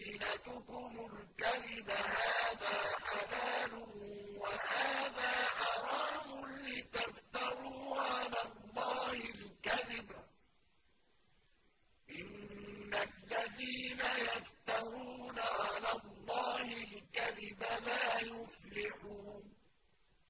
أَلْسِنَتُكُمُ الْكَذِبَ